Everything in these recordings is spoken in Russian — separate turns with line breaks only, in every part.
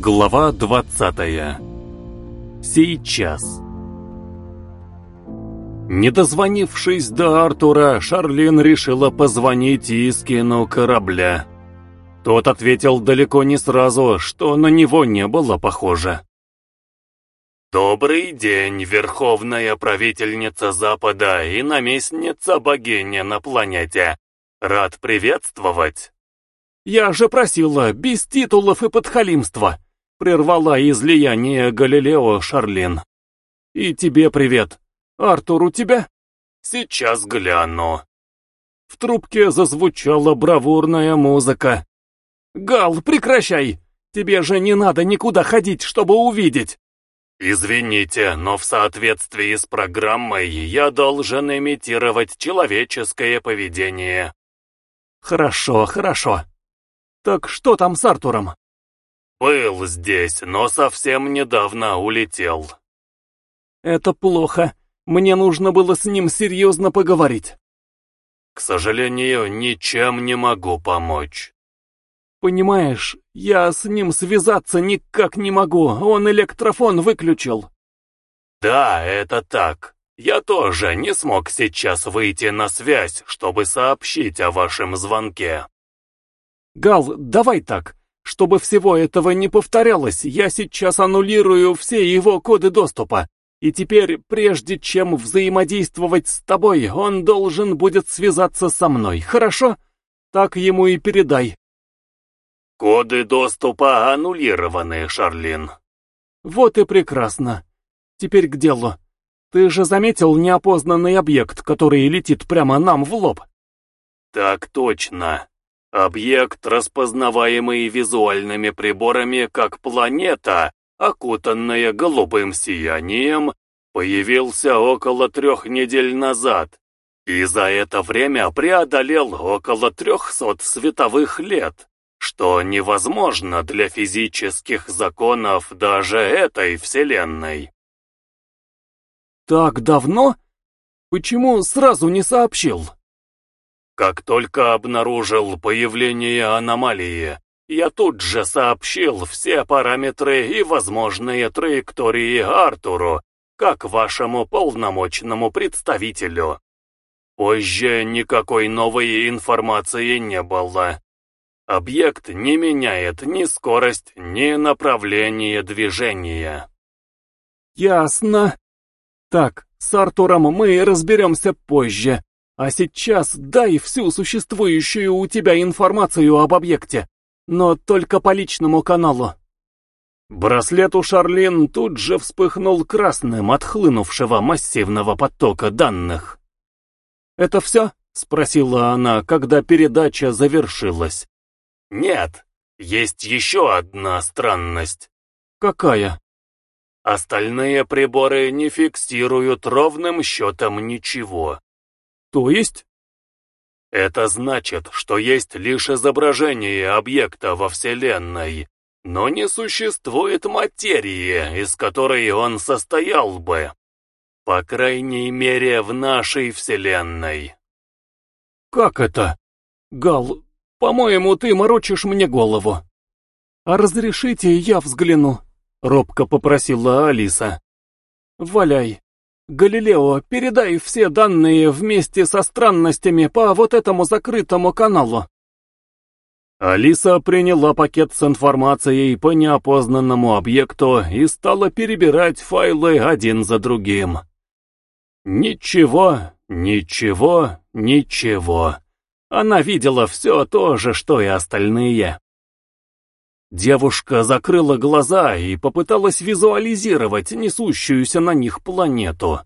Глава 20. Сейчас. Не дозвонившись до Артура, Шарлин решила позвонить Искину корабля. Тот ответил далеко не сразу, что на него не было похоже. «Добрый день, верховная правительница Запада и наместница богини на планете. Рад приветствовать!» «Я же просила, без титулов и подхалимства!» Прервала излияние Галилео Шарлин. «И тебе привет. Артур у тебя?» «Сейчас гляну». В трубке зазвучала бравурная музыка. «Гал, прекращай! Тебе же не надо никуда ходить, чтобы увидеть!» «Извините, но в соответствии с программой я должен имитировать человеческое поведение». «Хорошо, хорошо. Так что там с Артуром?» «Был здесь, но совсем недавно улетел». «Это плохо. Мне нужно было с ним серьезно поговорить». «К сожалению, ничем не могу помочь». «Понимаешь, я с ним связаться никак не могу, он электрофон выключил». «Да, это так. Я тоже не смог сейчас выйти на связь, чтобы сообщить о вашем звонке». «Гал, давай так. Чтобы всего этого не повторялось, я сейчас аннулирую все его коды доступа. И теперь, прежде чем взаимодействовать с тобой, он должен будет связаться со мной, хорошо? Так ему и передай. Коды доступа аннулированы, Шарлин. Вот и прекрасно. Теперь к делу. Ты же заметил неопознанный объект, который летит прямо нам в лоб? Так точно. Объект, распознаваемый визуальными приборами как планета, окутанная голубым сиянием, появился около трех недель назад и за это время преодолел около трехсот световых лет, что невозможно для физических законов даже этой Вселенной. «Так давно? Почему сразу не сообщил?» Как только обнаружил появление аномалии, я тут же сообщил все параметры и возможные траектории Артуру, как вашему полномочному представителю. Позже никакой новой информации не было. Объект не меняет ни скорость, ни направление движения. Ясно. Так, с Артуром мы разберемся позже. А сейчас дай всю существующую у тебя информацию об объекте, но только по личному каналу. Браслет у Шарлин тут же вспыхнул красным от хлынувшего массивного потока данных. «Это все?» — спросила она, когда передача завершилась. «Нет, есть еще одна странность». «Какая?» «Остальные приборы не фиксируют ровным счетом ничего. То есть? Это значит, что есть лишь изображение объекта во Вселенной, но не существует материи, из которой он состоял бы. По крайней мере, в нашей Вселенной. Как это? Гал, по-моему, ты морочишь мне голову. А разрешите, я взгляну, робко попросила Алиса. Валяй. «Галилео, передай все данные вместе со странностями по вот этому закрытому каналу». Алиса приняла пакет с информацией по неопознанному объекту и стала перебирать файлы один за другим. Ничего, ничего, ничего. Она видела все то же, что и остальные. Девушка закрыла глаза и попыталась визуализировать несущуюся на них планету.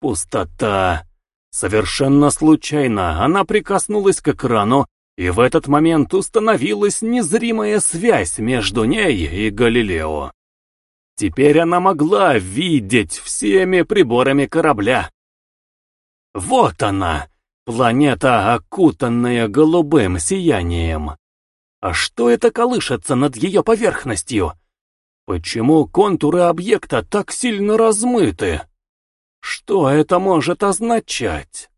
Пустота. Совершенно случайно она прикоснулась к экрану, и в этот момент установилась незримая связь между ней и Галилео. Теперь она могла видеть всеми приборами корабля. Вот она, планета, окутанная голубым сиянием. А что это колышется над ее поверхностью? Почему контуры объекта так сильно размыты? Что это может означать?